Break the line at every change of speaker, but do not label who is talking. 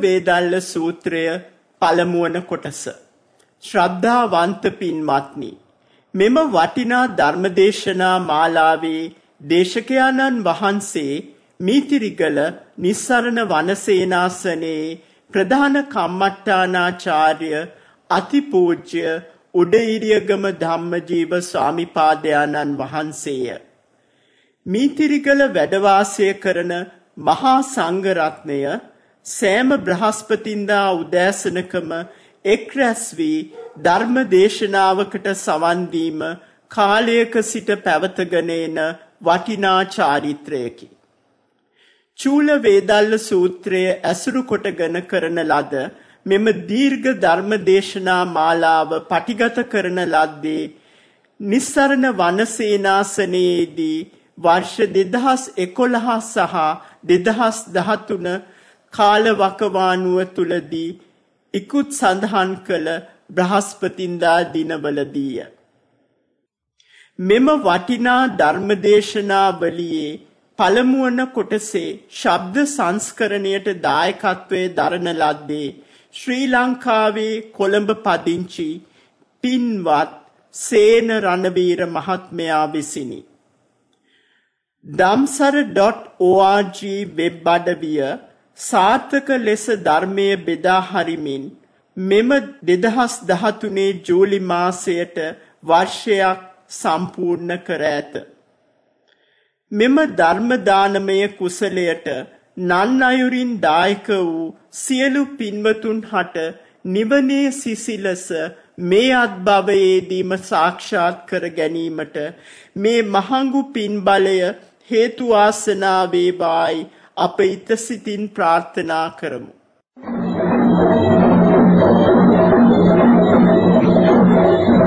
වේදල්ල සූත්‍රය පළමුවන කොටස. ශ්‍රද්ධාවන්ත පින්වත්නි මෙම වටිනා ධර්මදේශනා මාලාවේ දේශකයාණන් වහන්සේ මීතිරිගල නිස්සරණ වනසේනාසනයේ ප්‍රධාන කම්මට්ටානාචාර්ය අතිපූජ්‍ය උඩිරියගම ධම්මජීව ස්වාමිපාදයාණන් වහන්සේය. මීතිරිගල වැඩ කරන මහා සංඝ රත්නය සෑම බ්‍රහස්පතින්දා උදෑසනකම එක් රැස් වී ධර්ම දේශනාවකට සවන් දීම කාලයක සිට පැවතගෙන එන වටිනා චාරිත්‍රයකි. චූල වේදල්ල සූත්‍රය ඇසුරු කොටගෙන කරන ලද මෙම දීර්ඝ ධර්ම දේශනා මාලාව පටිගත කරන ලද්දේ නිස්සරණ වනසේනාසනයේදී වර්ෂ 2011 සහ 2013 කාල වකවානුව තුලදී ඉක්ුත් සඳහන් කළ බ්‍රහස්පතින්දා දිනවලදීය. මෙම වටිනා ධර්මදේශනාවලියේ පළමුවන කොටසේ ශබ්ද සංස්කරණයට දායකත්වයේ දරන ලද්දේ ශ්‍රී ලංකාවේ කොළඹ පදිංචි පින්වත් සේන රණවීර මහත්මයා විසිනි. damsara.org වෙබ් අඩවිය සාර්ථක ලෙස ධර්මය බෙදා හරිමින් මෙම 2013 ජූලි මාසයට වර්ෂයක් සම්පූර්ණ කර ඇත. මෙම ධර්ම දානමය කුසලයට නන් අයුරින් දායක වූ සියලු පින්වතුන් හට නිවනේ සිසිලස මේ අත්භවයේදීම සාක්ෂාත් කර ගැනීමට මේ මහඟු පින් බලය හේතු වාසනා වේවායි අප ඊත සිතින් ප්‍රාර්ථනා කරමු. Thank you.